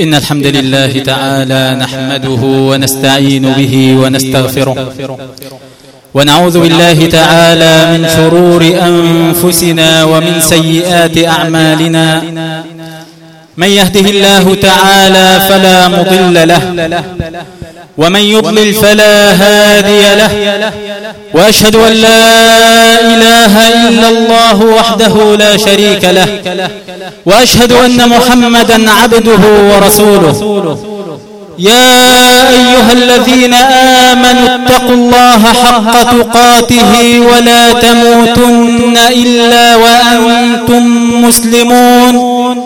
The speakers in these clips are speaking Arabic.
إن الحمد لله تعالى نحمده ونستعين به ونستغفره ونعوذ بالله تعالى من شرور أنفسنا ومن سيئات أعمالنا. من يهده الله تعالى فلا مضل له ومن يضلل فلا هادي له. وأشهد أن لا إله إلا الله وحده لا شريك له. وأشهد أن محمدا عبده ورسوله. يا أيها الذين آمنوا اتقوا الله حق تقاته ولا تموتن إلا وأنتم مسلمون.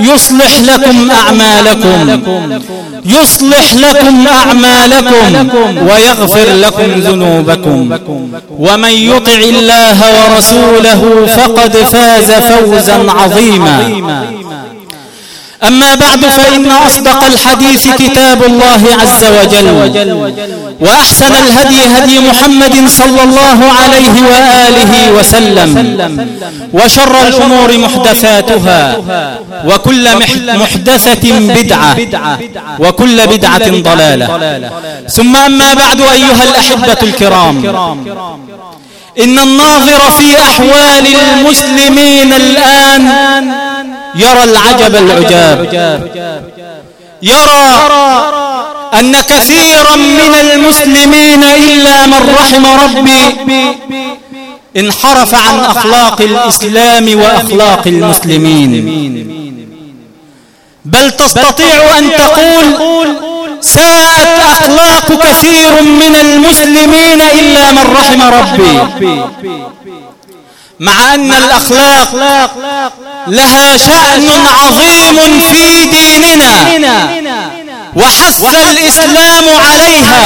يصلح لكم أعمالكم. يصلح لكم أعمالكم ويغفر لكم ذنوبكم. ومن يطع الله ورسوله فقد فاز فوزا عظيما. أما بعد فإن أصدق الحديث كتاب الله عز وجل. وأحسن الهدي هدي محمد صلى الله عليه وآله وسلم. وشر الأمور محدثاتها. وكل محدثة بدعة. وكل بدعة ضلالة. ثم أما بعد أيها الأحبة الكرام. إن الناظر في أحوال المسلمين الآن يرى العجب العجاب. يرى أن كثيرا من المسلمين إلا من رحم ربي انحرف عن أخلاق الإسلام وأخلاق المسلمين. بل تستطيع أن تقول ساءت أخلاق كثير من المسلمين إلا من رحم ربي. مع أن الأخلاق لها شأن عظيم في ديننا. وحث الإسلام عليها.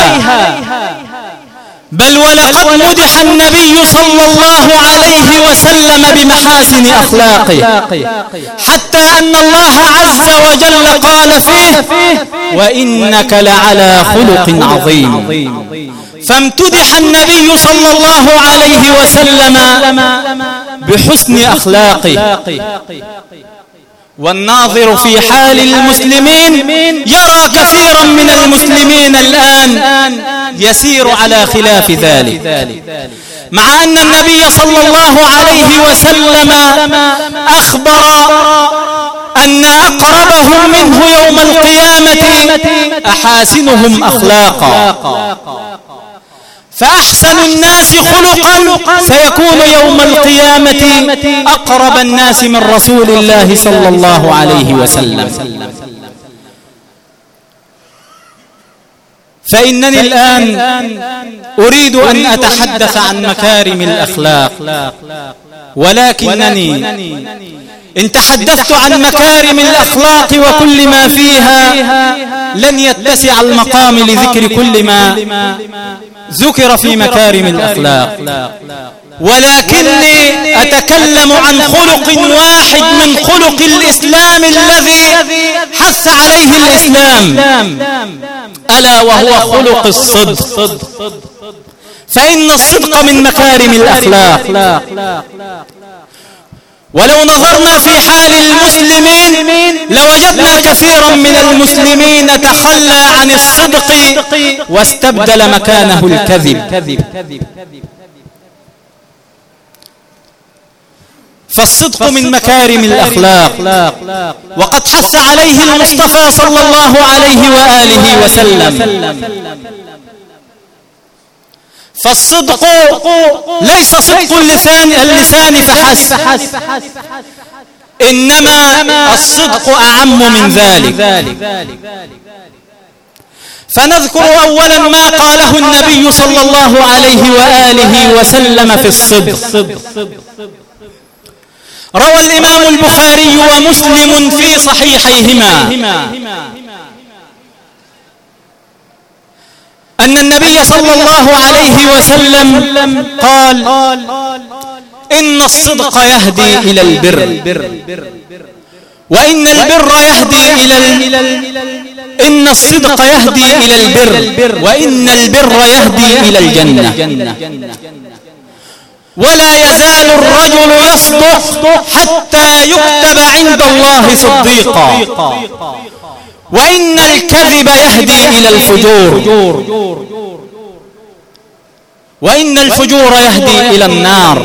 بل ولقد مدح النبي صلى الله عليه وسلم بمحاسن أخلاقه. حتى أن الله عز وجل قال فيه وإنك لعلى خلق عظيم. فامتدح النبي صلى الله عليه وسلم بحسن أخلاقه. والناظر في حال المسلمين يرى كثيرا من المسلمين الآن يسير على خلاف ذلك. مع أن النبي صلى الله عليه وسلم أخبر أن أقربهم منه يوم القيامة أحاسنهم أخلاقا. فأحسن الناس خلقا سيكون يوم القيامة أقرب الناس من رسول الله صلى الله عليه وسلم. فإنني الآن أريد أن أتحدث عن مكارم الأخلاق ولكنني إن تحدثت عن مكارم الأخلاق وكل ما فيها لن يتسع المقام لذكر كل ما ذكر في مكارم الأخلاق. ولكني أتكلم عن خلق واحد من خلق الإسلام الذي حث عليه الإسلام. ألا وهو خلق الصدق. فإن الصدق من مكارم الأخلاق. ولو نظرنا في حال المسلمين لوجدنا كثيرا من المسلمين تخلى عن الصدق واستبدل مكانه الكذب. فالصدق من مكارم الأخلاق وقد حث عليه المصطفى صلى الله عليه وآله وسلم. فالصدق ليس صدق اللسان اللسان فحسب. إنما الصدق أعم من ذلك. فنذكر أولا ما قاله النبي صلى الله عليه وآله وسلم في الصدق. روى الإمام البخاري ومسلم في صحيحيهما. أن النبي صلى الله عليه وسلم قال إن الصدق يهدي إلى البر. وإن البر يهدي إلى إن الصدق يهدي إلى البر. وإن البر يهدي إلى الجنة. ولا يزال الرجل يصدق حتى يكتب عند الله صديقا. وإن الكذب يهدي إلى الفجور. وإن الفجور يهدي إلى النار.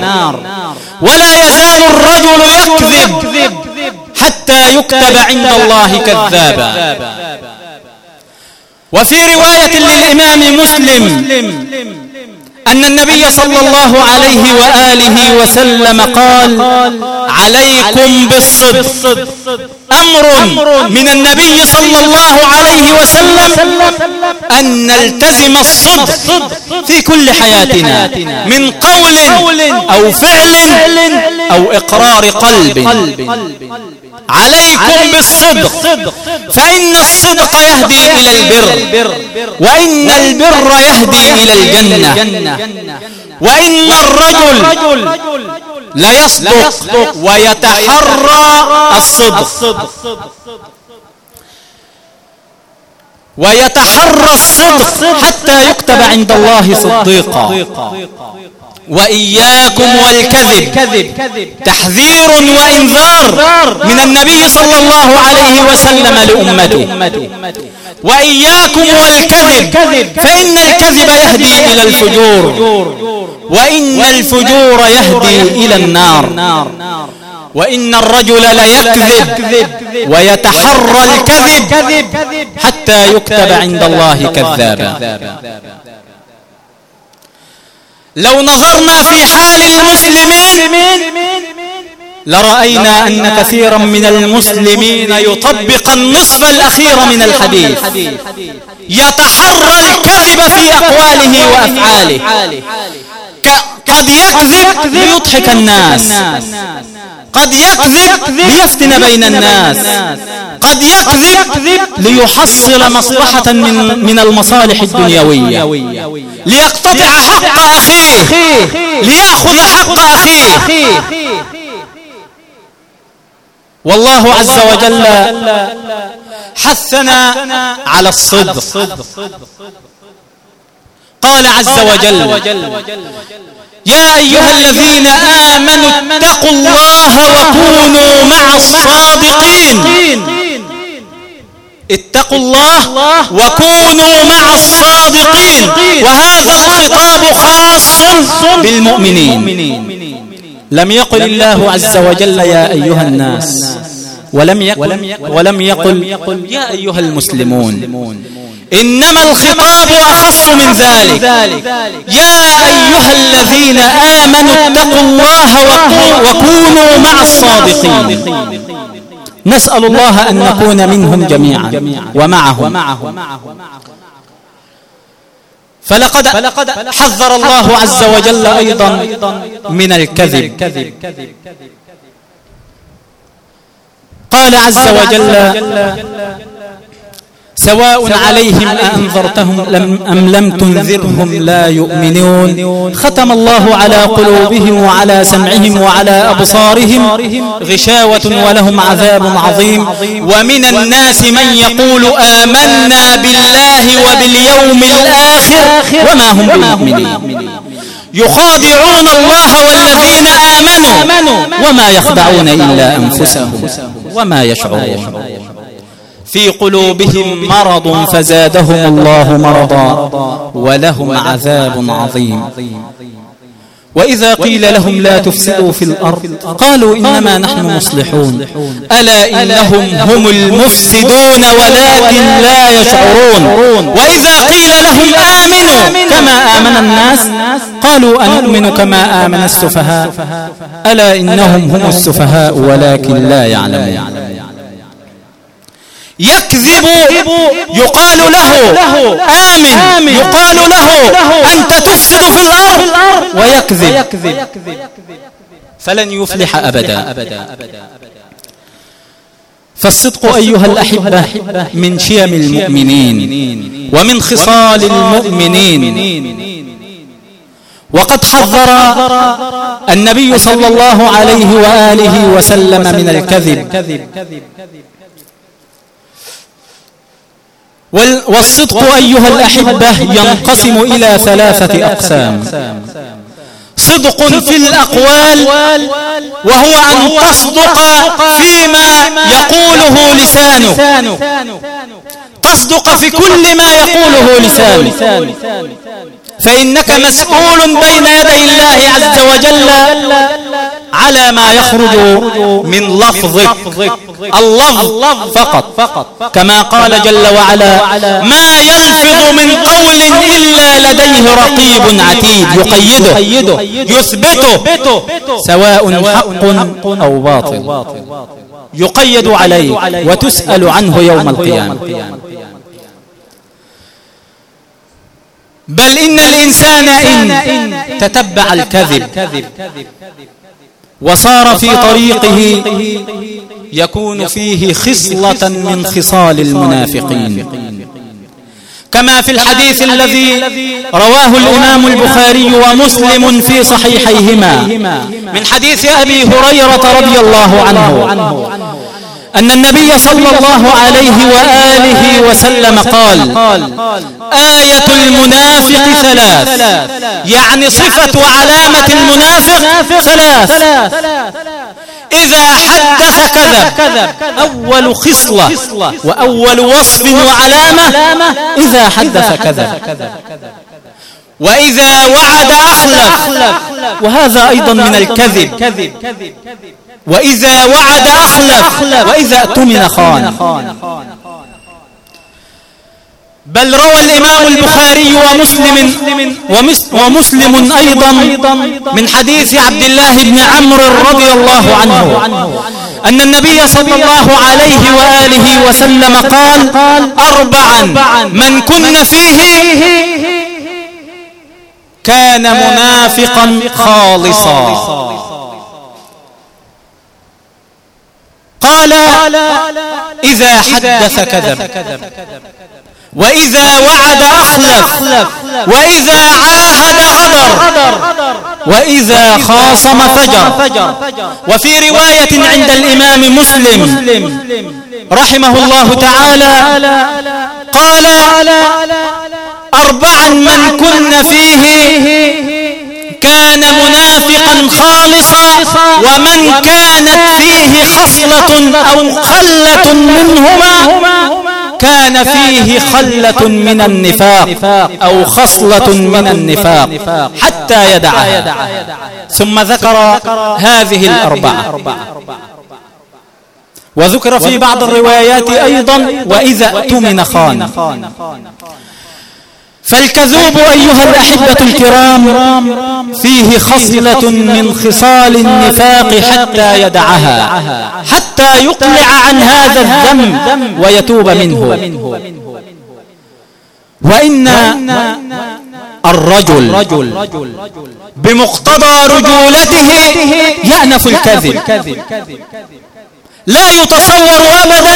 ولا يزال الرجل يكذب حتى يكتب عند الله كذابا. وفي رواية للإمام مسلم أن النبي صلى الله عليه وآله وسلم قال عليكم بالصدق. أمر من النبي صلى الله عليه وسلم أن نلتزم الصدق في كل حياتنا من قول أو فعل أو إقرار قلب. عليكم بالصدق. فإن الصدق يهدي إلى البر. وإن البر يهدي إلى الجنة. وإن الرجل ليصدق ويتحرى الصدق. ويتحرى الصدق حتى يكتب عند الله صديقا. وإياكم والكذب. تحذير وإنذار من النبي صلى الله عليه وسلم لأمته. وإياكم والكذب فإن الكذب يهدي إلى الفجور. وإن الفجور يهدي إلى النار. وإن الرجل ليكذب ويتحرى الكذب حتى يكتب عند الله كذابا. لو نظرنا في حال المسلمين لرأينا أن كثيرا من المسلمين يطبق النصف الأخير من الحديث. يتحرى الكذب في أقواله وأفعاله. قد يكذب ليضحك الناس. قد يكذب ليفتن بين الناس. قد يكذب ليحصل مصلحة من, من المصالح الدنيوية. ليقتطع حق أخيه. ليأخذ حق أخيه. والله عز وجل حثنا على الصدق. قال عز وجل يا أيها الذين آمنوا اتقوا الله وكونوا مع الصادقين. اتقوا الله وكونوا مع الصادقين. وهذا الخطاب خاص بالمؤمنين. لم يقل الله عز وجل يا أيها الناس. ولم يقل, ولم يقل يا أيها المسلمون. إنما الخطاب أخص من ذلك. يا أيها الذين آمنوا اتقوا الله وكونوا مع الصادقين. نسأل الله أن نكون منهم جميعا ومعهم. فلقد حذر الله عز وجل أيضا من الكذب. قال عز وجل سواء عليهم أنذرتهم لم أم لم تنذرهم لا يؤمنون. ختم الله على قلوبهم وعلى سمعهم وعلى أبصارهم. غشاوة ولهم عذاب عظيم. ومن الناس من يقول آمنا بالله وباليوم الآخر. وما هم بمؤمنين. يخادعون الله والذين آمنوا. وما يخدعون إلا أنفسهم. وما يشعرون. في قلوبهم مرض فزادهم الله مرضا ولهم عذاب عظيم. وإذا قيل لهم لا تفسدوا في الأرض قالوا إنما نحن مصلحون. ألا إنهم هم المفسدون ولكن لا يشعرون. وإذا قيل لهم آمنوا كما آمن الناس قالوا أنؤمن كما آمن السفهاء. ألا إنهم هم السفهاء ولكن لا يعلمون. يكذب يقال له. آمن. يقال له. أنت تفسد في الأرض ويكذب. فلن يفلح أبدا. فالصدق أيها الأحبة من شيم المؤمنين ومن خصال المؤمنين. وقد حذر النبي صلى الله عليه وآله وسلم من الكذب. والصدق أيها الأحبة ينقسم إلى ثلاثة أقسام. صدق في الأقوال وهو أن تصدق فيما يقوله لسانه. تصدق في كل ما يقوله لسانه. فإنك مسؤول بين يدي الله عز وجل. على ما يخرج من لفظك. اللفظ فقط. كما قال جل وعلا ما يلفظ من قول إلا لديه رقيب عتيد. يقيده. يثبته. سواء حق أو باطل. يقيد عليه وتسأل عنه يوم القيامة. بل إن الإنسان إن تتبع الكذب. وصار في طريقه يكون فيه خصلة من خصال المنافقين. كما في الحديث الذي رواه الإمام البخاري ومسلم في صحيحيهما. من حديث أبي هريرة رضي الله عنه. أن النبي صلى الله عليه وآله وسلم قال آية المنافق ثلاث يعني صفة وعلامة المنافق ثلاث. إذا حدث كذب أول خصلة وأول وصف وعلامة إذا حدث كذب. وإذا وعد أخلف وهذا أيضا من الكذب. وإذا وعد أخلف وإذا اؤتمن خان. بل روى الإمام البخاري ومسلم ومسلم أيضا من حديث عبد الله بن عمرو رضي الله عنه أن النبي صلى الله عليه وآله وسلم قال أربعا من كن فيه كان منافقا خالصا. قال إذا حدث كذب. وإذا وعد أخلف. وإذا عاهد غدر. وإذا خاصم فجر. وفي رواية عند الإمام مسلم رحمه الله تعالى قال أربعا من كن فيه كان منافقا خالصا ومن كانت فيه خصلة أو خلة منهما كان فيه خلة من النفاق أو خصلة من النفاق حتى يدعها. ثم ذكر هذه الأربعة. وذكر في بعض الروايات أيضا وإذا أؤتمن خان. فالكذوب أيها الأحبة الكرام فيه خصلة من خصال النفاق حتى يدعها حتى يقلع عن هذا الذنب ويتوب منه. وإن الرجل بمقتضى رجولته يأنف الكذب. لا يتصور أبدا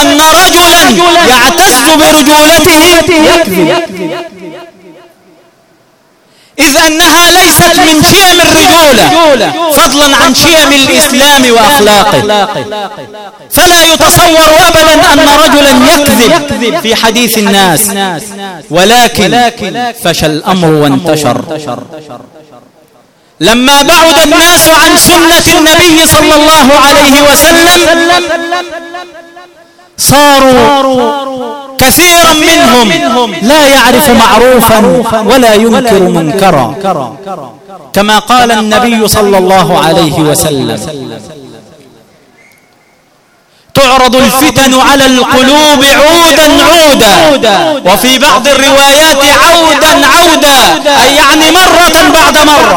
أن رجلا يعتز برجولته يكذب. إذ أنها ليست من شيم الرجولة. فضلا عن شيم الإسلام وأخلاقه. فلا يتصور أبدا أن رجلا يكذب في حديث الناس. ولكن فشل الأمر وانتشر. لما بعد الناس عن سنة النبي صلى الله عليه وسلم صاروا كثيرا منهم. لا يعرف معروفا ولا ينكر منكرا. كما قال النبي صلى الله عليه وسلم. تعرض الفتن على القلوب عودا عودا وفي بعض الروايات عودا عودا أي يعني مرة بعد مرة.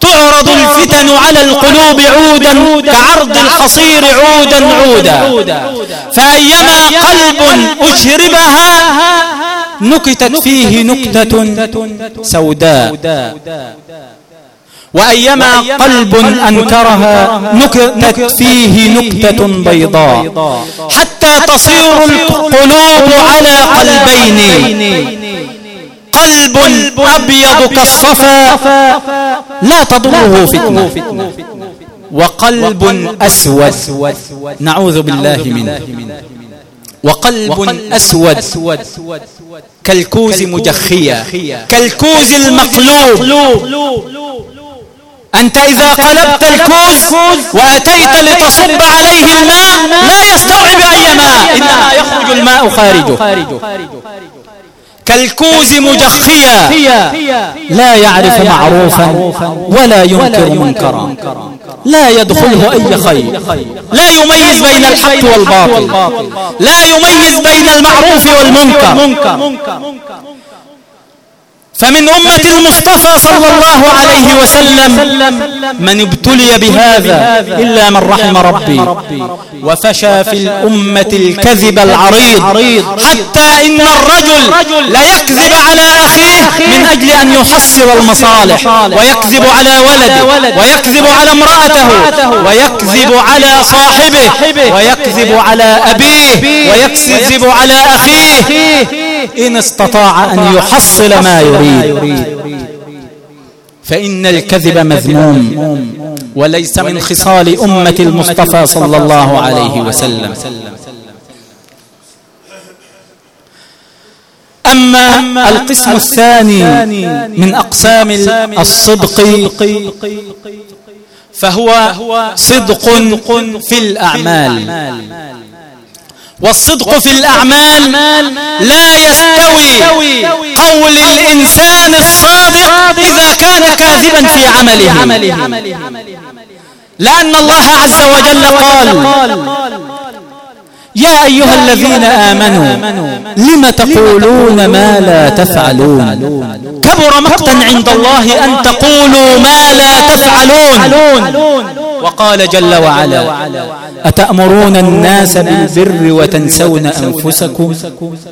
تعرض الفتن على القلوب عودا كعرض الحصير عودا عودا. فأيما قلب أشربها نكتت فيه نكتة سوداء. وأيما قلب أنكرها نكتت فيه نكتة بيضاء. حتى تصير القلوب على قلبين. قلب أبيض كالصفا. لا تضره فتنة. وقلب أسود. نعوذ بالله منه. وقلب أسود. كالكوز مجخية. كالكوز المقلوب. أنت إذا قلبت الكوز وأتيت لتصب عليه الماء لا يستوعب أي ماء. إنما يخرج الماء خارجه. كالكوز مجخيا لا يعرف معروفا ولا ينكر منكرا. لا يدخله أي خير. لا يميز بين الحق والباطل. لا يميز بين المعروف والمنكر. فمن أمة المصطفى صلى الله عليه وسلم من ابتلي بهذا إلا من رحم ربي. وفشى في الأمة الكذب العريض. حتى إن الرجل لا يكذب على أخيه من أجل أن يحصل المصالح. ويكذب على ولده. ويكذب على امرأته. ويكذب على صاحبه. ويكذب على أبيه. ويكذب على أخيه. إن استطاع أن يحصل ما يريد. فإن الكذب مذموم وليس من خصال أمة المصطفى صلى الله عليه وسلم. أما القسم الثاني من أقسام الصدق فهو صدق في الأعمال. والصدق في الأعمال لا يستوي قول الإنسان الصادق إذا كان كاذبا في عمله. لأن الله عز وجل قال يا أيها الذين آمنوا لم تقولون ما لا تفعلون؟ كبر مقتا عند الله أن تقولوا ما لا تفعلون. وقال جل وعلا أتأمرون الناس بالبر وتنسون أنفسكم؟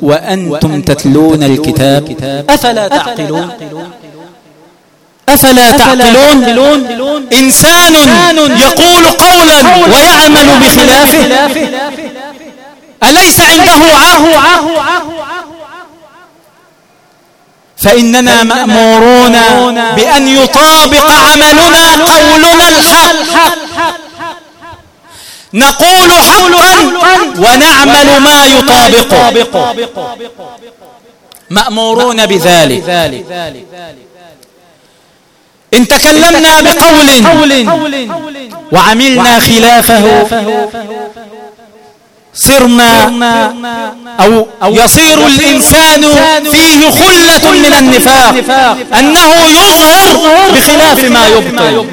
وأنتم تتلون الكتاب؟ أفلا تعقلون؟ أفلا تعقلون؟ إنسان يقول قولا ويعمل بخلافه. أليس عنده عاه فإننا مأمورون بأن يطابق عملنا قولنا الحق. نقول حقا ونعمل ما يطابقه مأمورون بذلك. إن تكلمنا بقول. وعملنا خلافه صرنا أو يصير الإنسان فيه خلة من النفاق أنه يظهر بخلاف ما يبطل.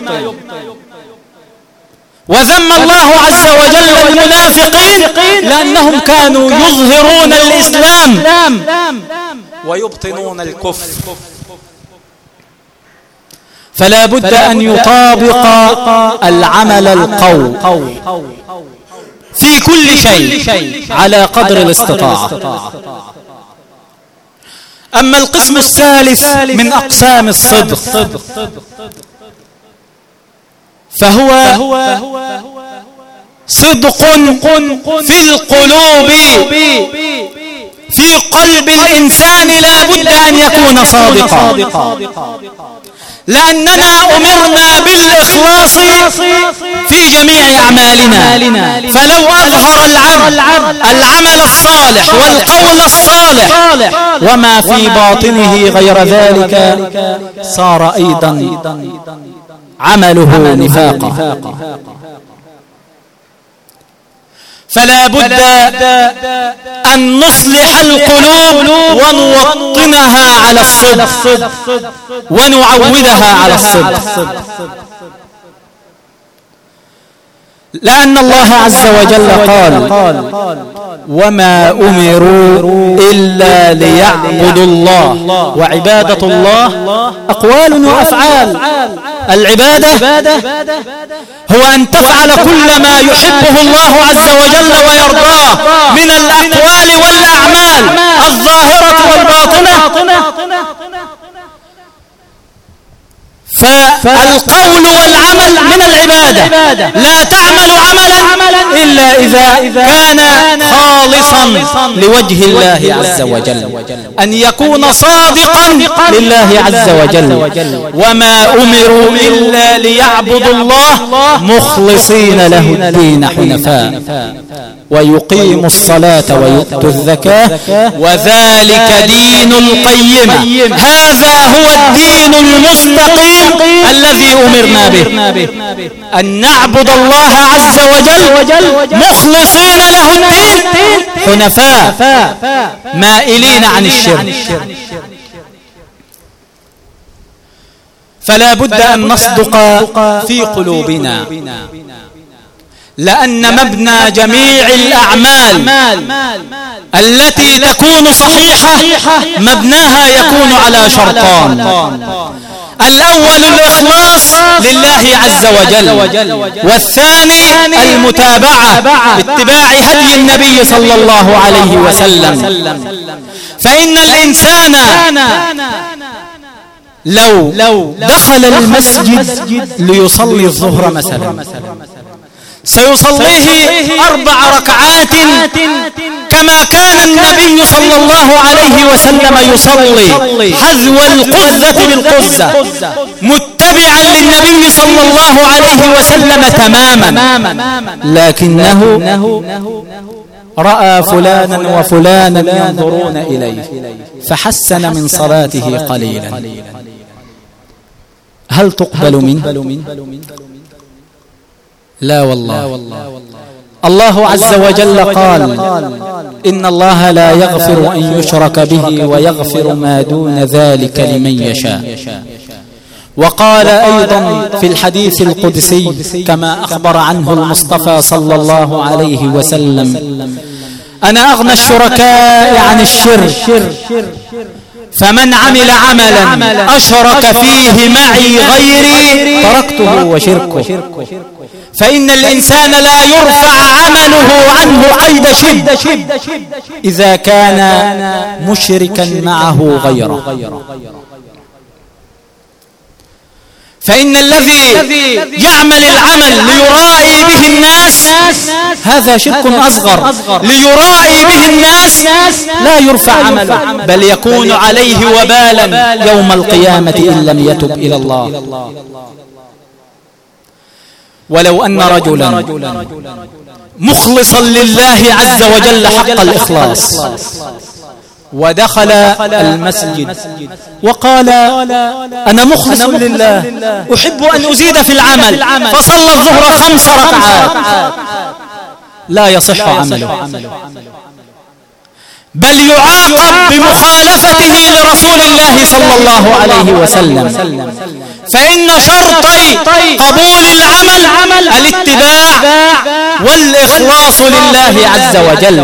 وذم الله عز وجل المنافقين لأنهم كانوا يظهرون الإسلام ويبطنون الكفر. فلا بد أن يطابق العمل القول في كل شيء على قدر الاستطاعة. أما القسم الثالث من أقسام الصدق. فهو صدق في القلوب. في قلب الإنسان لا بد أن يكون صادقا. لأننا أمرنا بالإخلاص في جميع أعمالنا. فلو أظهر العبد العمل الصالح والقول الصالح وما في باطنه غير ذلك صار أيضا عمله نفاقا. فلا بد أن نصلح القلوب ونوطنها على الصدق ونعودها على الصدق. لأن الله عز وجل قال وما أمروا إلا ليعبدوا الله. وعبادة الله أقوال وأفعال. العبادة هو أن تفعل كل ما يحبه الله عز وجل ويرضاه من الأقوال والأعمال. الظاهرة والباطنة. فالقول والعمل من العبادة. لا تعمل عملا إلا إذا كان خالصا لوجه الله عز وجل. أن يكون صادقا لله عز وجل. وما أمروا إلا ليعبدوا الله مخلصين له الدين حنفاء. ويقيموا الصلاة ويؤتوا الزكاة. وذلك دين القيم. هذا هو الدين المستقيم الذي أمرنا به. أن نعبد الله عز وجل مخلصين له الدين. حنفاء. مائلين عن الشرك. فلا بد أن نصدق في قلوبنا. لأن مبنى جميع الأعمال التي تكون صحيحة مبناها يكون على شرطان. الأول الإخلاص لله عز وجل. والثاني المتابعة اتباع هدي النبي صلى الله عليه وسلم. فإن الإنسان لو دخل المسجد ليصلي الظهر مثلا. سيصليه أربع ركعات كما كان النبي صلى الله عليه وسلم يصلي. حذو القزة بالقزة متبعا للنبي صلى الله عليه وسلم تماما. لكنه رأى فلانا وفلانا ينظرون إليه فحسن من صلاته قليلا. هل تقبل منه؟ لا والله. الله عز وجل قال إن الله لا يغفر أن يشرك به ويغفر ما دون ذلك لمن يشاء. وقال أيضا في الحديث القدسي كما أخبر عنه المصطفى صلى الله عليه وسلم. أنا أغنى الشركاء عن الشرك. فمن عمل عملا أشرك فيه معي غيري تركته وشركه. فإن الإنسان لا يرفع عمله عنه قيد شب إذا كان مشركا معه غيره. فإن الذي يعمل العمل ليرائي به الناس هذا شرك أصغر. ليرائي به الناس لا يرفع عمله بل يكون عليه وبالا يوم القيامة إن لم يتب إلى الله. ولو أن رجلا مخلصا لله عز وجل حق الإخلاص. ودخل المسجد. وقال أنا مخلص لله أحب أن أزيد في العمل. فصلى الظهر خمس ركعات. لا يصح عمله. بل يعاقب بمخالفته لرسول الله صلى الله عليه وسلم. فإن شرطي قبول العمل الاتباع والإخلاص لله عز وجل.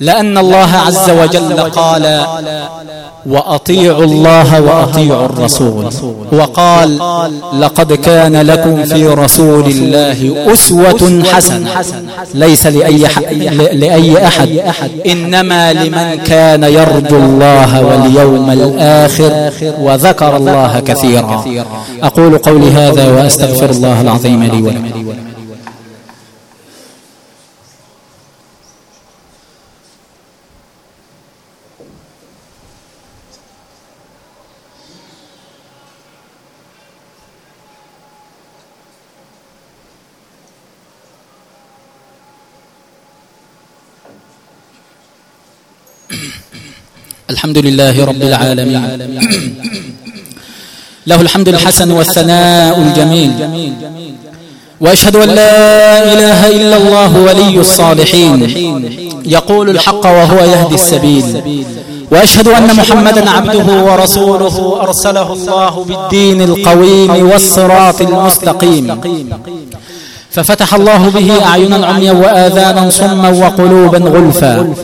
لأن الله عز وجل قال وأطيعوا الله وأطيعوا الرسول. وقال لقد كان لكم في رسول الله أسوة حسنة. ليس لأي, لأي أحد. إنما لمن كان يرجو الله واليوم الآخر وذكر الله كثيرا. أقول قولي هذا وأستغفر الله العظيم لي ولكم. الحمد لله رب العالمين. له الحمد الحسن والثناء الجميل. وأشهد أن لا إله إلا الله ولي الصالحين. يقول الحق وهو يهدي السبيل. وأشهد أن محمدا عبده ورسوله أرسله الله بالدين القويم والصراط المستقيم. ففتح الله به أعينا عميا وآذانا صما وقلوبا غلفا.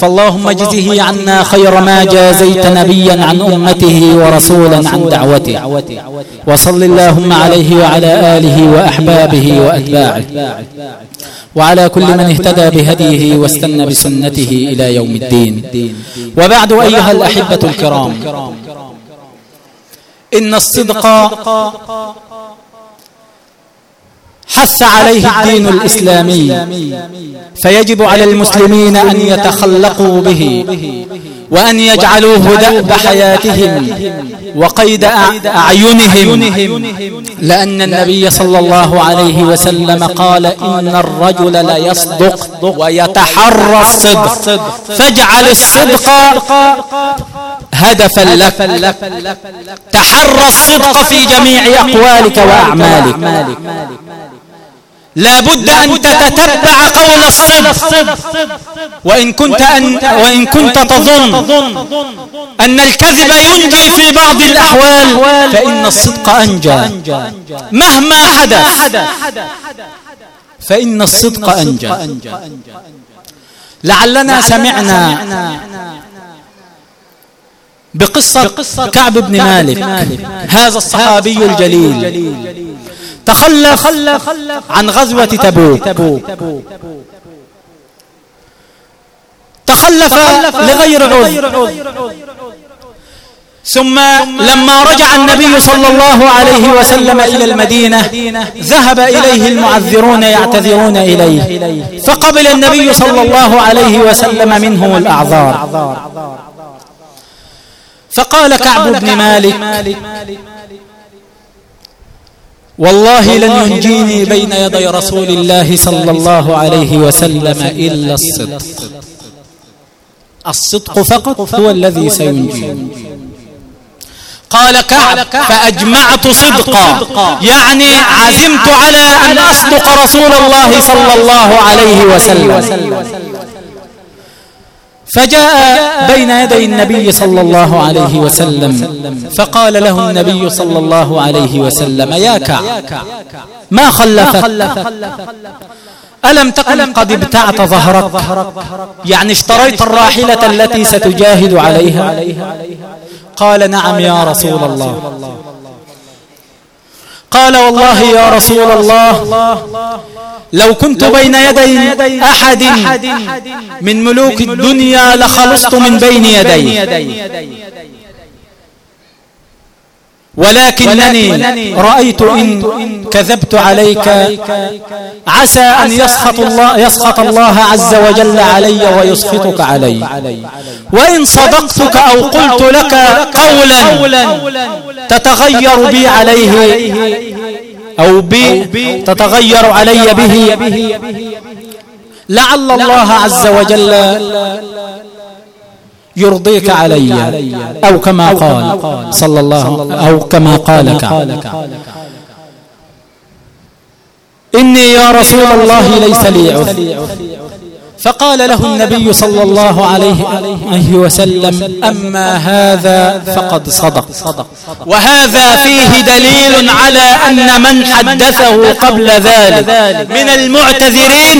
فاللهم اجزه عنا خير ما جازيت نبيا عن أمته ورسولا عن دعوته. وصل اللهم عليه وعلى آله وأحبابه وأتباعه. وعلى كل من اهتدى بهديه واستنى بسنته إلى يوم الدين. وبعد أيها الأحبة الكرام. إن الصدق حث عليه الدين الإسلامي. فيجب على المسلمين أن يتخلقوا به وأن يجعلوه دأب حياتهم وقيد أعينهم. لأن النبي صلى الله عليه وسلم قال إن الرجل ليصدق ويتحرى الصدق. فاجعل الصدق هدفا لك. تحرى الصدق في جميع أقوالك وأعمالك. لا بد أن تتتبع قول الصدق وإن كنت, أن وإن كنت تظن أن الكذب ينجي في بعض الأحوال فإن الصدق أنجى. مهما حدث فإن الصدق أنجى. لعلنا سمعنا بقصة كعب بن مالك هذا الصحابي الجليل. تخلف عن غزوة تبوك. تخلف لغير عذر ثم لما رجع النبي صلى الله عليه وسلم إلى المدينة. ذهب إليه المعذرون يعتذرون إليه. فقبل النبي صلى الله عليه وسلم منهم الأعذار. فقال كعب بن مالك. والله لن ينجيني بين يدي رسول الله صلى الله عليه وسلم إلا الصدق. الصدق فقط هو الذي سينجيني قال كعب فأجمعت صدقا. يعني عزمت على أن أصدق رسول الله صلى الله عليه وسلم. فجاء بين يدي النبي صلى الله عليه وسلم فقال له النبي صلى الله عليه وسلم يا كعب ما خلفك؟ ألم تكن قد ابتعت ظهرك؟ يعني اشتريت الراحلة التي ستجاهد عليها؟ قال نعم يا رسول الله. قال والله يا رسول الله. لو كنت بين يدي أحد من ملوك الدنيا لخلصت من بين يديه ولكنني رأيت إن كذبت عليك. عسى أن يسخط الله, يسخط الله عز وجل علي ويسخطك علي. وإن صدقتك أو قلت لك قولا. تتغير بي عليه. أو بي تتغير علي به. لعل الله عز وجل يرضيك علي أو كما قال. صلى الله أو كما قال كعب إني يا رسول الله ليس لي عذر. فقال له النبي صلى الله عليه وسلم أما هذا فقد صدق. وهذا فيه دليل على أن من حدثه قبل ذلك. من المعتذرين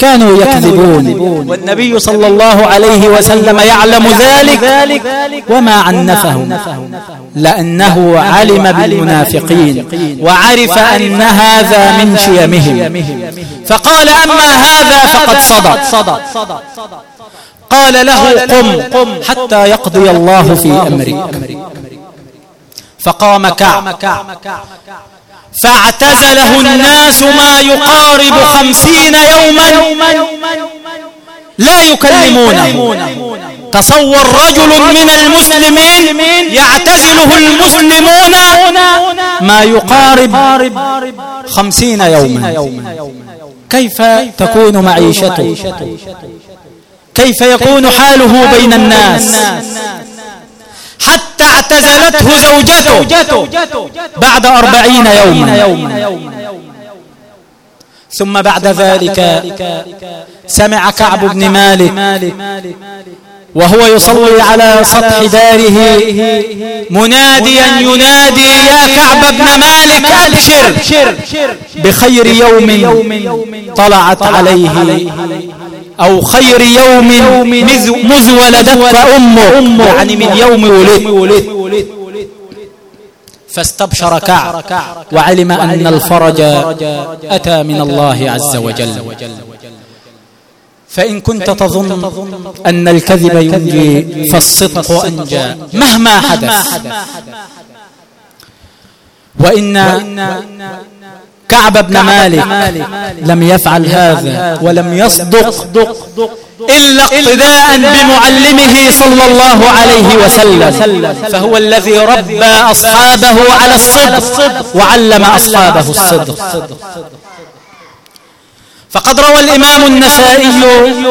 كانوا يكذبون. والنبي صلى الله عليه وسلم يعلم ذلك وما عنفهم. لأنه علم بالمنافقين وعرف أن هذا من شيمهم. فقال أما هذا فقد صدق. قال له قم حتى يقضي الله في أمرك فقام كعب. فاعتزله الناس ما يقارب خمسين يوما لا يكلمونه. تصور رجل من المسلمين يعتزله المسلمون ما يقارب خمسين يوما. كيف تكون معيشته؟ كيف يكون حاله بين الناس؟ حتى اعتزلته زوجته بعد أربعين يوما. ثم بعد ذلك سمع كعب بن مالك وهو يصلي على سطح داره مناديا ينادي يا كعب بن مالك أبشر! بخير يوم طلعت عليه. أو خير يوم مذ ولدتك أمه يعني من يوم ولدت. فاستبشر كعب وعلم أن الفرج أتى من الله عز وجل. فإن كنت تظن أن الكذب ينجي فالصدق أنجى مهما حدث. وإن كعب بن مالك لم يفعل هذا ولم يصدق إلا اقتداء بمعلمه صلى الله عليه وسلم. فهو الذي ربى أصحابه على الصدق وعلم أصحابه الصدق. فقد روى الإمام النسائي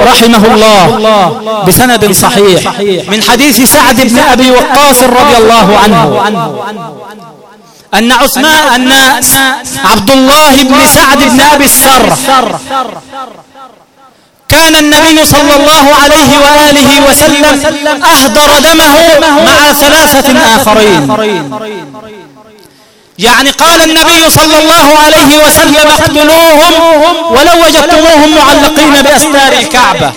رحمه الله بسند صحيح من حديث سعد بن أبي وقاص رضي الله عنه. أن عثمان أن عبد الله بن سعد بن أبي السر كان النبي صلى الله عليه وآله وسلم أهدر دمه مع ثلاثة آخرين. يعني قال النبي صلى الله عليه وسلم اقتلوهم ولو وجدتموهم معلقين بأستار الكعبة.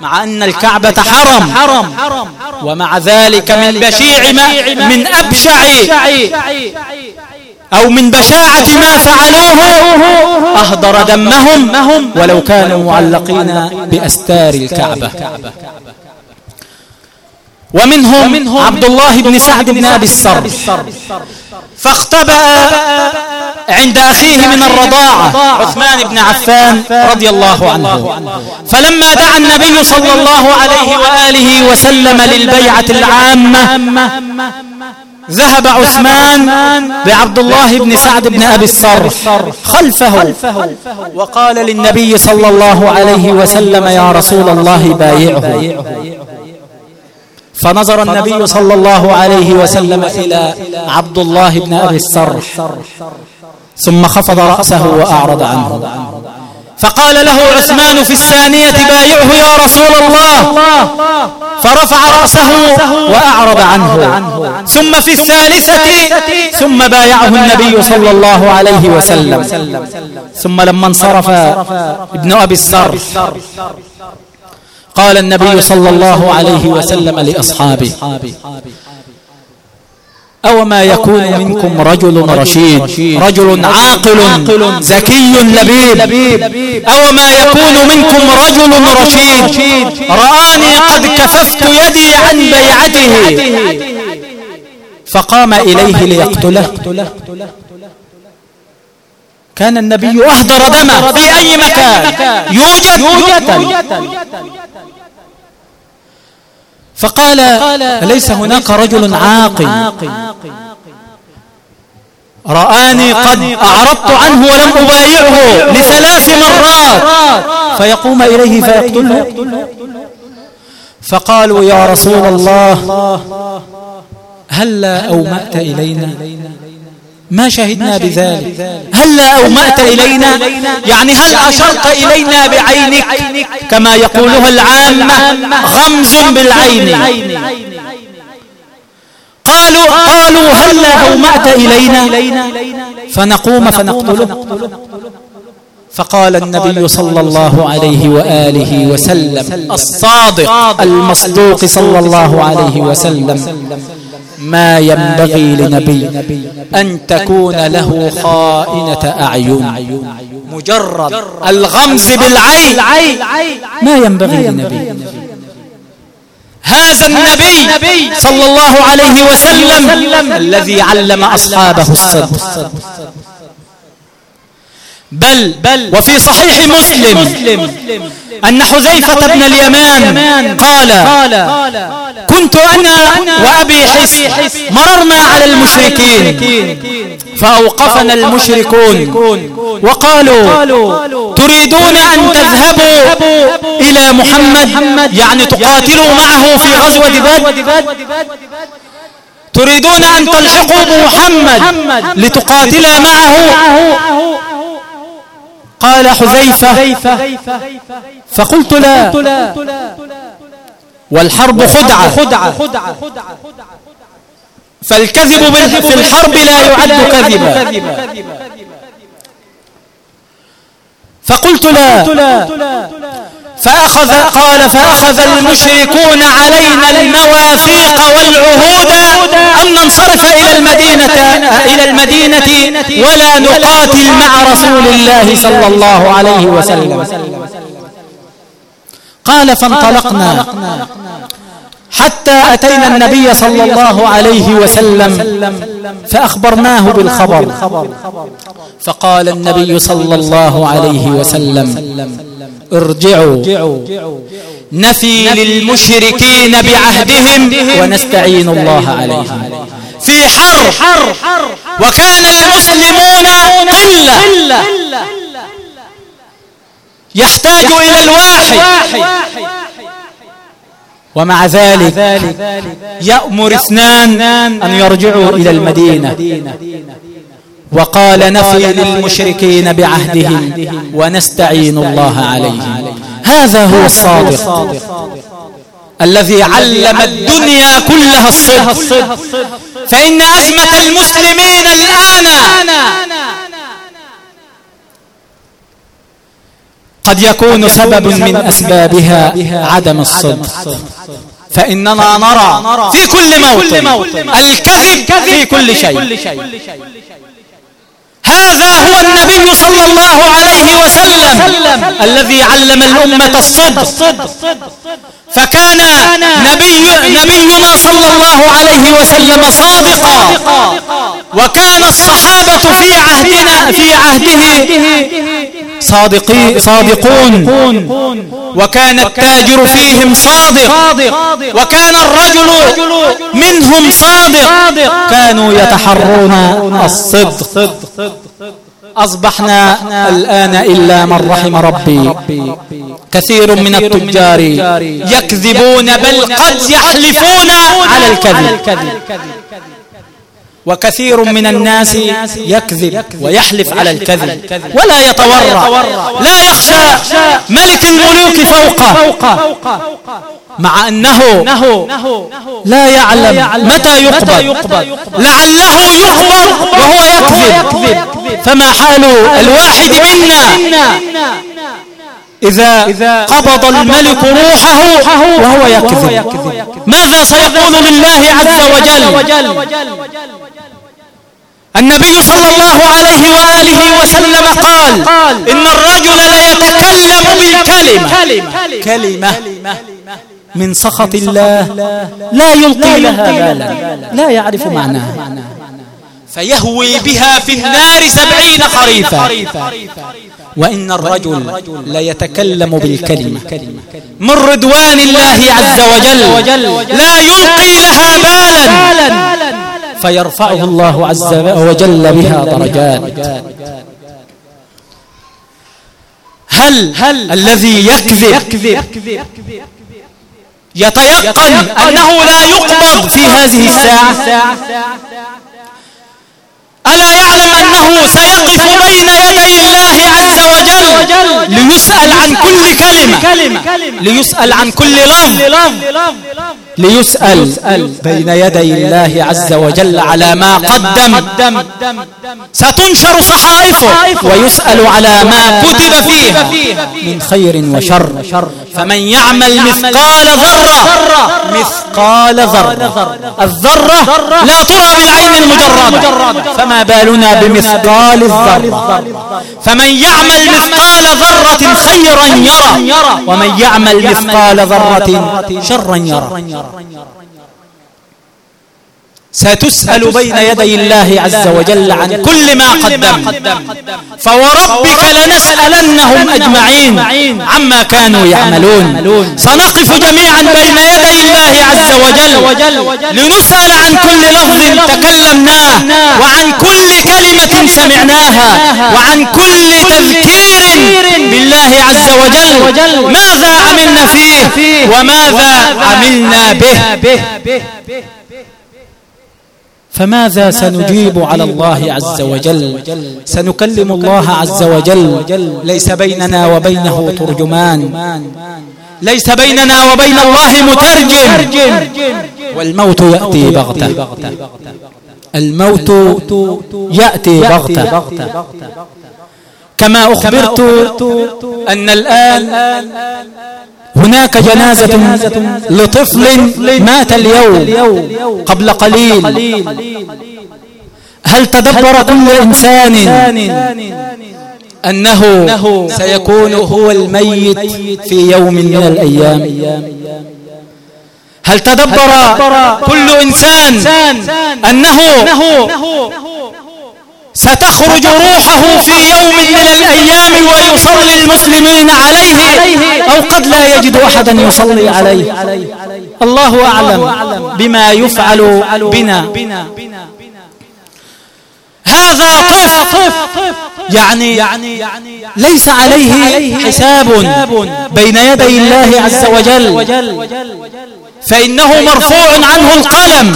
مع أن الكعبة حرم. ومع ذلك من بشيع ما من أبشع. أو من بشاعة ما فعلوه. أهدر دمهم ولو كانوا معلقين بأستار الكعبة. ومنهم عبد الله بن سعد بن أبي السر فاختبأ عند أخيه من الرضاعة عثمان بن عفان رضي الله عنه. فلما دعا النبي صلى الله عليه وآله وسلم للبيعة العامة ذهب عثمان بعبد الله بن سعد بن أبي الصر خلفه وقال للنبي صلى الله عليه وسلم يا رسول الله بايعه. فنظر النبي صلى الله عليه وسلم إلى عبد الله بن أبي السر ثم خفض رأسه وأعرض عنه. فقال له عثمان في الثانية بايعه يا رسول الله. فرفع رأسه وأعرض عنه. ثم في الثالثة ثم بايعه النبي صلى الله عليه وسلم. ثم لما انصرف ابن أبي السر قال النبي صلى الله عليه وسلم لأصحابه. أو ما يكون منكم رجل رشيد رجل عاقل ذكي لبيب. أو ما يكون منكم رجل رشيد. رآني قد كففت يدي عن بيعته. فقام إليه ليقتله. كان النبي أهدر دمه في أي مكان. يوجد. يوجد. فقال أليس هناك رجل عاقل. رآني قد أعرضت عنه ولم أبايعه لثلاث مرات. فيقوم إليه فيقتله. فقالوا يا رسول الله هلا أومأت إلينا؟ ما شهدنا بذلك. هل أومأت إلينا؟ يعني هل أشرت إلينا بعينك؟ كما يقولها العامة غمز بالعين. قالوا قالوا هل أومأت إلينا؟ فنقوم فنقتله. فقال النبي صلى الله عليه وآله وسلم الصادق المصدوق صلى الله عليه وسلم. ما ينبغي لنبي أن تكون له خائنة أعين. مجرد الغمز بالعين. ما ينبغي لنبي. هذا النبي صلى الله عليه وسلم الذي علم أصحابه الصدق بل, بل وفي صحيح مسلم أن حذيفة بن اليمان قال كنت أنا وأبي حس مررنا على المشركين فأوقفنا المشركون وقالوا تريدون أن تذهبوا إلى محمد؟ يعني تقاتلوا معه في غزوة بدر؟ تريدون أن تلحقوا بمحمد لتقاتل معه. قال حذيفة فقلت لا. والحرب خدعة. فالكذب في الحرب لا يعد كذبا. فقلت لا. فأخذ قال فأخذ المشركون علينا المواثيق والعهود أن ننصرف إلى المدينة إلى المدينة ولا نقاتل مع رسول الله صلى الله عليه وسلم. قال فانطلقنا حتى أتينا النبي صلى الله عليه وسلم فأخبرناه بالخبر. فقال النبي صلى الله عليه وسلم ارجعوا. نفي للمشركين بعهدهم ونستعين الله عليهم. في حر. وكان المسلمون قلة. يحتاج إلى الواحد. ومع ذلك يأمر اثنان أن يرجعوا إلى المدينة. وقال نفي للمشركين بعهدهم ونستعين الله عليهم هذا هو الصادق. الذي علم الدنيا كلها الصدق. فإن أزمة المسلمين الآن قد يكون سبب من أسبابها عدم الصدق. فإننا نرى في كل موطن الكذب في كل شيء. هذا هو النبي صلى الله عليه وسلم الذي علم الأمة الصدق. فكان نبي نبينا صلى الله عليه وسلم صادقا. وكان الصحابة في عهدنا في عهده صادقين صادقون. وكان التاجر فيهم صادق. وكان الرجل منهم صادق. كانوا يتحرون الصدق. أصبحنا الآن إلا من رحم ربي. كثير من التجار يكذبون بل قد يحلفون على الكذب. وكثير من الناس يكذب ويحلف على الكذب ولا يتورع. لا يخشى ملك الملوك فوقه. مع أنه لا يعلم متى يقبض لعله يقبض وهو يكذب. فما حال الواحد منا؟ إذا قبض الملك روحه وهو يكذب. ماذا سيقول لله عز وجل؟ النبي صلى الله عليه وآله وسلم قال إن الرجل ليتكلم بالكلمة. كلمة. من سخط الله. لا يلقي لها بالا لا يعرف معناها. فيهوي بها في النار سبعين خريفا وإن الرجل ليتكلم بالكلمة. من رضوان الله عز وجل لا يلقي لها بالا. فيرفعه الله عز وجل بها درجات. هل, هل الذي يكذب يتيقن أنه لا يقبض في هذه الساعة؟ ألا يعلم أنه سيقف بين يدي الله عز وجل ليسأل عن كل كلمة. ليسأل عن كل لفظ ليسأل بين يدي الله عز وجل على ما قدم. ستنشر صحائفه. ويسأل على ما كتب فيها من خير وشر. فمن يعمل مثقال ذرة. مثقال ذرة. الذرة لا ترى بالعين المجردة. فما بالنا بمثقال الذرة. فمن يعمل مثقال ذرة خيرا يرى ومن يعمل مثقال ذرة شرا يرى. ستسأل بين يدي الله عز وجل عن كل ما قدم. فوربك لنسألنهم أجمعين عما كانوا يعملون. سنقف جميعا بين يدي الله عز وجل لنسأل عن كل لفظ تكلمناه وعن كل كلمة سمعناها وعن كل تذكير بالله عز وجل. ماذا عملنا فيه؟ وماذا عملنا به؟ فماذا سنجيب على الله عز وجل؟ سنكلم الله عز وجل. ليس بيننا وبينه ترجمان. ليس بيننا وبين الله مترجم. والموت يأتي بغتة. الموت يأتي بغتة. كما أخبرت أن الآن هناك جنازة لطفل مات اليوم قبل قليل. هل تدبر كل إنسان أنه سيكون هو الميت في يوم من الأيام؟ هل تدبر كل إنسان أنه ستخرج روحه في يوم من الأيام ويصلي المسلمين عليه أو قد لا يجد أحدا يصلي عليه. الله أعلم بما يفعل بنا. هذا طف يعني ليس عليه حساب بين يدي الله عز وجل. فإنه مرفوع عنه القلم.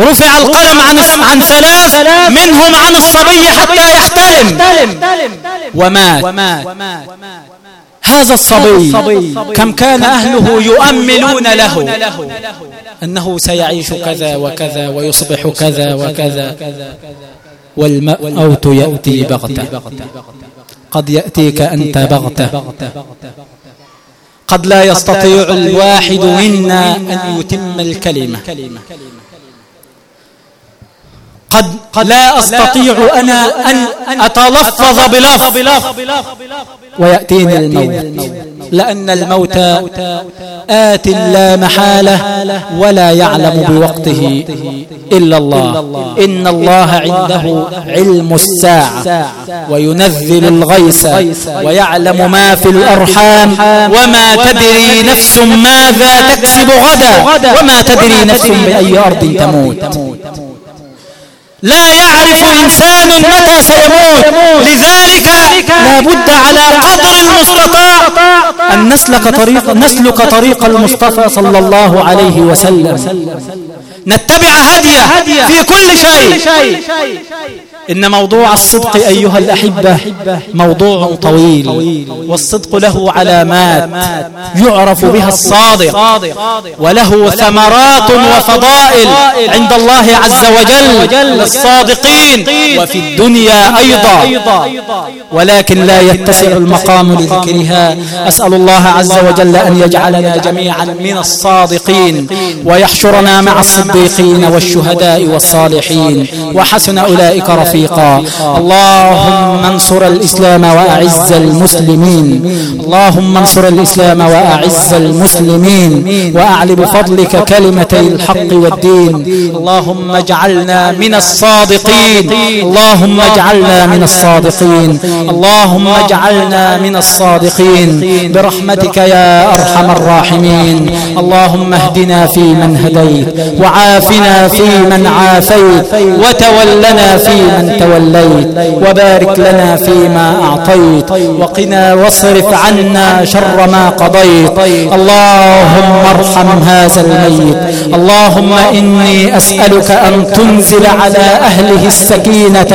رفع القلم عن عن ثلاث منهم عن الصبي حتى يحتلم ومات. هذا الصبي كم كان أهله يؤملون له. أنه سيعيش كذا وكذا ويصبح كذا وكذا. والموت يأتي بغتة. قد يأتيك أنت بغتة. قد لا يستطيع الواحد منا أن يتم الكلمة. قد لا أستطيع أنا أن أتلفظ بلفظ. ويأتيني الموت. لأن الموت آت لا محالة ولا يعلم بوقته إلا الله. إن الله عنده علم الساعة وينزل الغيث ويعلم ما في الأرحام وما تدري نفس ماذا تكسب غدا وما تدري نفس بأي أرض تموت. لا يعرف إنسان متى سيموت. لذلك لا بد على قدر المستطاع أن نسلك طريق, نسلك طريق المصطفى صلى الله عليه وسلم. نتبع هديه في كل شيء. إن موضوع الصدق أيها الأحبة موضوع طويل. والصدق له علامات يعرف بها الصادق. وله ثمرات وفضائل عند الله عز وجل للصادقين. وفي الدنيا أيضا. ولكن لا يتسع المقام لذكرها. أسأل الله عز وجل أن يجعلنا جميعا من الصادقين. ويحشرنا مع الصديقين والشهداء والصالحين. وحسن أولئك رفيقا. رفيقا اللهم انصر الإسلام وأعز المسلمين. اللهم انصر الإسلام وأعز المسلمين. وأعل بفضلك كلمتي الحق والدين. اللهم اجعلنا من الصادقين. اللهم اجعلنا من الصادقين. اللهم اجعلنا من الصادقين. برحمتك يا أرحم الراحمين. اللهم اهدنا فيمن هديت. وعافنا فيمن عافيت. وتولنا فيمن توليت وبارك لنا فيما أعطيت وقنا واصرف عنا شر ما قضيت. اللهم ارحم هذا الميت. اللهم إني أسألك أن تنزل على أهله السكينة.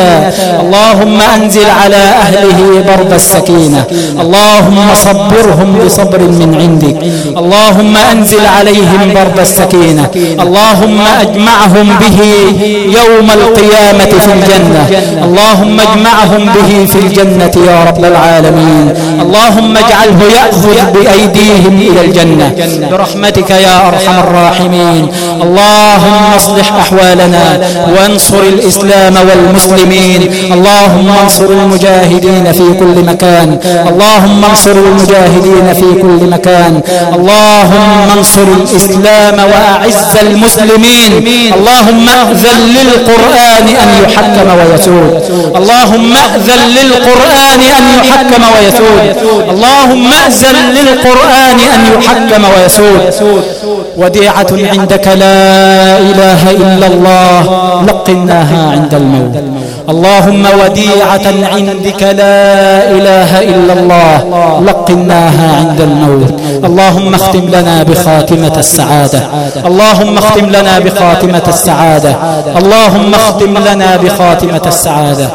اللهم أنزل على أهله برد السكينة. اللهم صبرهم بصبر من عندك. اللهم أنزل عليهم برد السكينة. اللهم أجمعهم به يوم القيامة في الجنة. اللهم اجمعهم به في الجنة يا رب العالمين. اللهم اجعله يأخذ بأيديهم إلى الجنة. برحمتك يا أرحم الراحمين. اللهم اصلح أحوالنا وانصر الإسلام والمسلمين. اللهم انصر المجاهدين في كل مكان. اللهم انصر المجاهدين في كل مكان. اللهم انصر الإسلام وأعز المسلمين. اللهم أذن للقرآن أن يحكم ويسود اللهم أذن للقرآن أن يحكم ويسود اللهم أذن للقرآن أن يحكم ويسود وديعة عندك لا إله إلا الله لقناها عند الموت. اللهم وديعة عندك لا إله إلا الله لقناها عند الموت. اللهم اختم لنا بخاتمة السعادة. اللهم اختم لنا بخاتمة السعادة. اللهم اختم لنا بخاتمة السعادة.